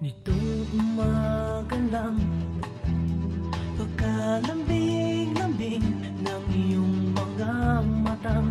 Nitong umaga lang Pagkalambing-lambing ng iyong mga matang